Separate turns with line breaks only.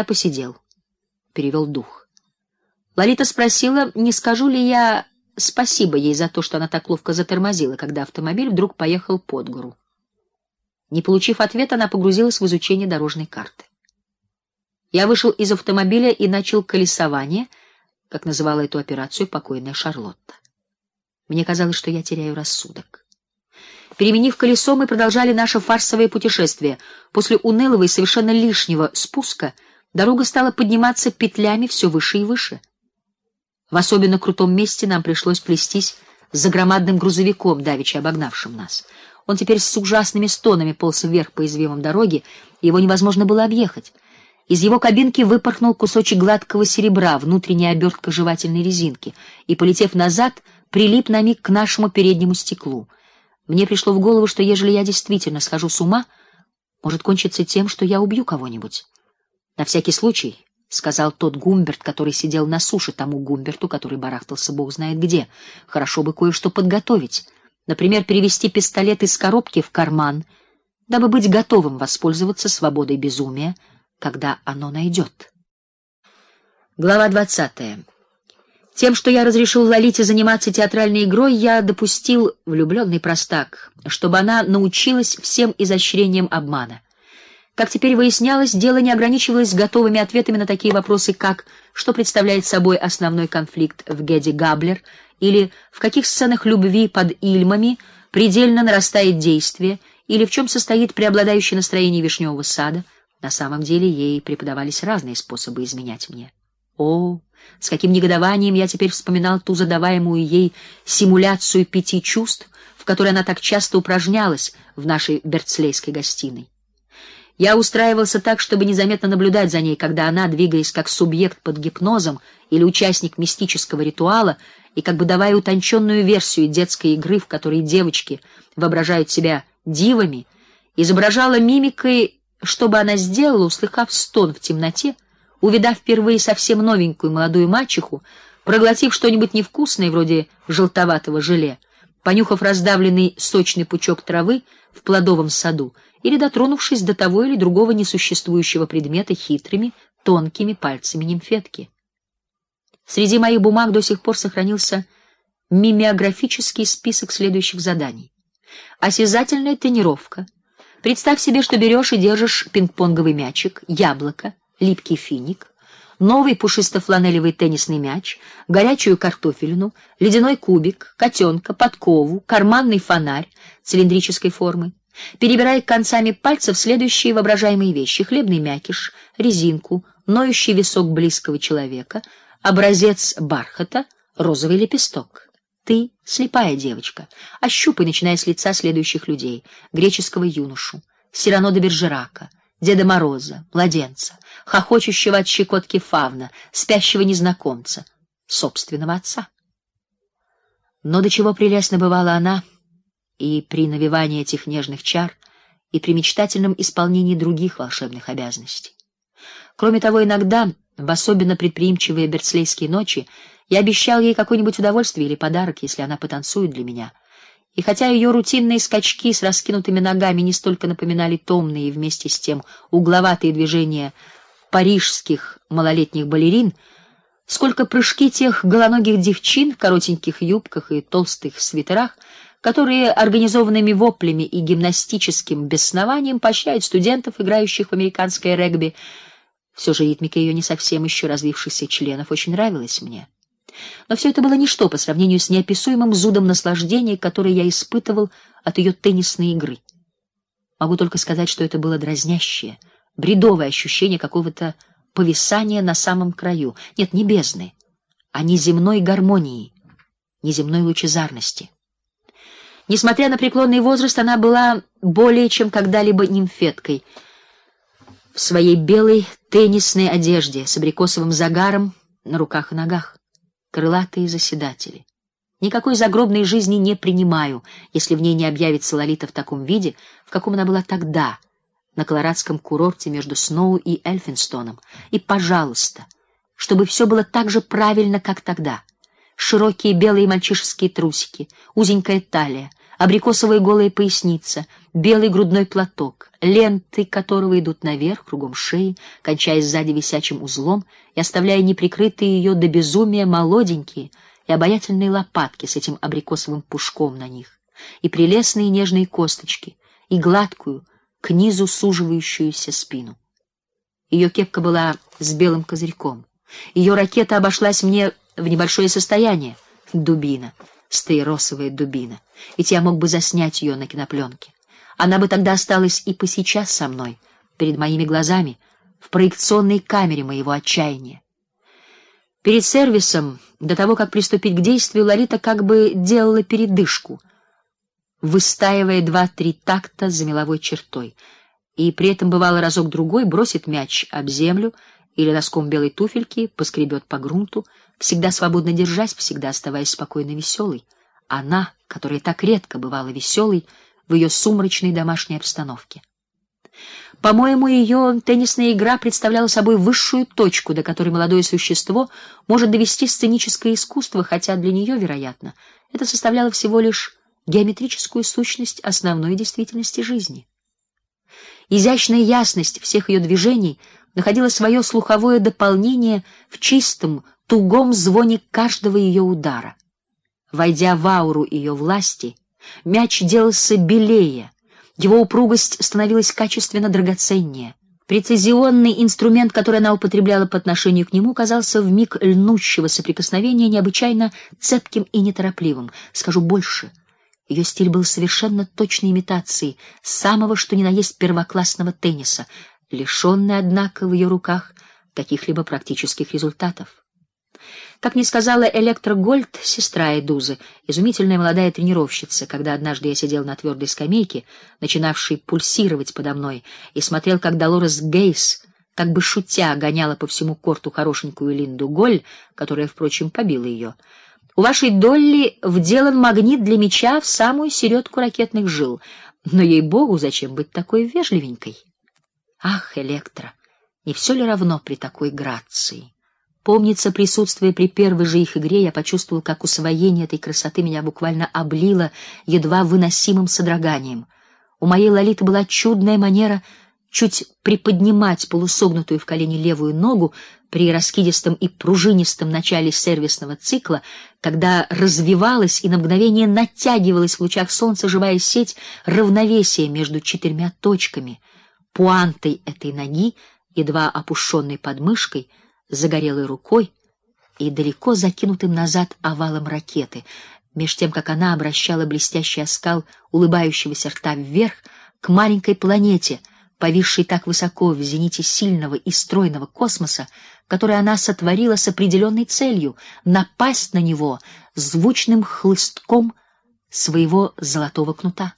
Я посидел, перевел дух. Лолита спросила, не скажу ли я спасибо ей за то, что она так ловко затормозила, когда автомобиль вдруг поехал под гору. Не получив ответа, она погрузилась в изучение дорожной карты. Я вышел из автомобиля и начал колесование, как называла эту операцию покойная Шарлотта. Мне казалось, что я теряю рассудок. Переменив колесо, мы продолжали наше фарсовое путешествие. После унылого и совершенно лишнего спуска дорога стала подниматься петлями все выше и выше. В особенно крутом месте нам пришлось плестись за громадным грузовиком, давеча обогнавшим нас. Он теперь с ужасными стонами полз вверх по извивам дороги, его невозможно было объехать. Из его кабинки выпорхнул кусочек гладкого серебра, внутренняя обертка жевательной резинки, и, полетев назад, прилип на миг к нашему переднему стеклу. Мне пришло в голову, что ежели я действительно схожу с ума, может кончиться тем, что я убью кого-нибудь. На всякий случай, сказал тот Гумберт, который сидел на суше тому Гумберту, который барахтался бог знает где. Хорошо бы кое-что подготовить. Например, перевести пистолет из коробки в карман, дабы быть готовым воспользоваться свободой безумия когда оно найдет. Глава двадцатая. Тем, что я разрешил Лолите заниматься театральной игрой, я допустил влюбленный простак, чтобы она научилась всем изощрениям обмана. Как теперь выяснялось, дело не ограничивалось готовыми ответами на такие вопросы, как что представляет собой основной конфликт в Геди Габлер или в каких сценах любви под Ильмами предельно нарастает действие или в чем состоит преобладающее настроение вишневого сада. На самом деле ей преподавались разные способы изменять мне. О, с каким негодованием я теперь вспоминал ту задаваемую ей симуляцию пяти чувств, в которой она так часто упражнялась в нашей Берцлейской гостиной. Я устраивался так, чтобы незаметно наблюдать за ней, когда она, двигаясь как субъект под гипнозом или участник мистического ритуала, и как бы давая утонченную версию детской игры, в которой девочки воображают себя дивами, изображала мимикой что бы она сделала, услыхав стон в темноте, увидав впервые совсем новенькую молодую мачеху, проглотив что-нибудь невкусное вроде желтоватого желе, понюхав раздавленный сочный пучок травы в плодовом саду или дотронувшись до того или другого несуществующего предмета хитрыми, тонкими пальцами нимфетки. Среди моих бумаг до сих пор сохранился мимеографический список следующих заданий: осязательная тренировка Представь себе, что берешь и держишь пинг-понговый мячик, яблоко, липкий финик, новый пушисто-фланелевый теннисный мяч, горячую картофелину, ледяной кубик, котенка, подкову, карманный фонарь цилиндрической формы. Перебирай концами пальцев следующие воображаемые вещи: хлебный мякиш, резинку, ноющий висок близкого человека, образец бархата, розовый лепесток. Ты слепая девочка. Ощупай, начиная с лица следующих людей: греческого юношу, Сирано де Бержерака, Деда Мороза, младенца, хохочущего от щекотки фавна, спящего незнакомца, собственного отца. Но до чего прелестно бывала она и при навевании этих нежных чар, и при мечтательном исполнении других волшебных обязанностей. Кроме того, иногда, в особенно предприимчивые берцлейские ночи, я обещал ей какое-нибудь удовольствие или подарок, если она потанцует для меня. И хотя ее рутинные скачки с раскинутыми ногами не столько напоминали томные и вместе с тем угловатые движения парижских малолетних балерин, сколько прыжки тех голоногих девчин в коротеньких юбках и толстых свитерах, которые организованными воплями и гимнастическим беснованием поощряют студентов, играющих в американское регби, все же ритмика ее не совсем еще развившихся членов очень нравилась мне. Но все это было ничто по сравнению с неописуемым зудом наслаждения, которое я испытывал от ее теннисной игры. Могу только сказать, что это было дразнящее, бредовое ощущение какого-то повисания на самом краю, нет, не бездны, а неземной гармонии, неземной лучезарности. Несмотря на преклонный возраст, она была более чем когда-либо нимфеткой в своей белой теннисной одежде с абрикосовым загаром на руках и ногах крылатые заседатели. Никакой загробной жизни не принимаю, если в ней не объявится Лолита в таком виде, в каком она была тогда, на колорадском курорте между Сноу и Эльфинстоном. И, пожалуйста, чтобы все было так же правильно, как тогда. Широкие белые мальчишеские трусики, узенькая талия, абрикосовая голая поясница, белый грудной платок, ленты которого идут наверх, кругом шеи, кончаясь сзади висячим узлом и оставляя неприкрытые ее до безумия молоденькие и обаятельные лопатки с этим абрикосовым пушком на них, и прелестные нежные косточки, и гладкую, к низу суживающуюся спину. Ее кепка была с белым козырьком. Ее ракета обошлась мне в небольшое состояние. Дубина, стаиросовая дубина. Ведь я мог бы заснять ее на кинопленке. Она бы тогда осталась и по сейчас со мной, перед моими глазами, в проекционной камере моего отчаяния. Перед сервисом, до того как приступить к действию, Лолита как бы делала передышку, выстаивая два-три такта за меловой чертой — и при этом бывало разок другой бросит мяч об землю или носком белой туфельки поскребет по грунту, всегда свободно держась, всегда оставаясь спокойно веселой. Она, которая так редко бывала веселой в ее сумрачной домашней обстановке. По-моему, ее теннисная игра представляла собой высшую точку, до которой молодое существо может довести сценическое искусство, хотя для нее, вероятно, это составляло всего лишь геометрическую сущность основной действительности жизни. Изящная ясность всех ее движений находила свое слуховое дополнение в чистом, тугом звоне каждого ее удара. Войдя в ауру ее власти, мяч делался белее, его упругость становилась качественно драгоценнее. Прецизионный инструмент, который она употребляла по отношению к нему, казался в миг льнущего соприкосновения необычайно цепким и неторопливым. Скажу больше, ее стиль был совершенно точной имитацией самого что ни на есть первоклассного тенниса, лишенный, однако, в ее руках каких-либо практических результатов. Как мне сказала Электра Гольд, сестра Эдузы, изумительная молодая тренировщица, когда однажды я сидел на твердой скамейке, начинавшей пульсировать подо мной, и смотрел, как Долорес Гейс, как бы шутя, гоняла по всему корту хорошенькую Линду Голь, которая, впрочем, побила ее. У вашей Долли вделан магнит для меча в самую середку ракетных жил. Но ей-богу, зачем быть такой вежливенькой? Ах, Электра, не все ли равно при такой грации? Помнится, присутствуя при первой же их игре, я почувствовал, как усвоение этой красоты меня буквально облило едва выносимым содроганием. У моей Лолиты была чудная манера чуть приподнимать полусогнутую в колени левую ногу при раскидистом и пружинистом начале сервисного цикла, когда развивалась и на мгновение натягивалась в лучах солнца живая сеть равновесия между четырьмя точками, пуантой этой ноги, едва опущенной подмышкой, загорелой рукой и далеко закинутым назад овалом ракеты, меж тем как она обращала блестящий оскал улыбающегося рта вверх к маленькой планете, повисшей так высоко в зените сильного и стройного космоса, который она сотворила с определенной целью напасть на него звучным хлыстком своего золотого кнута.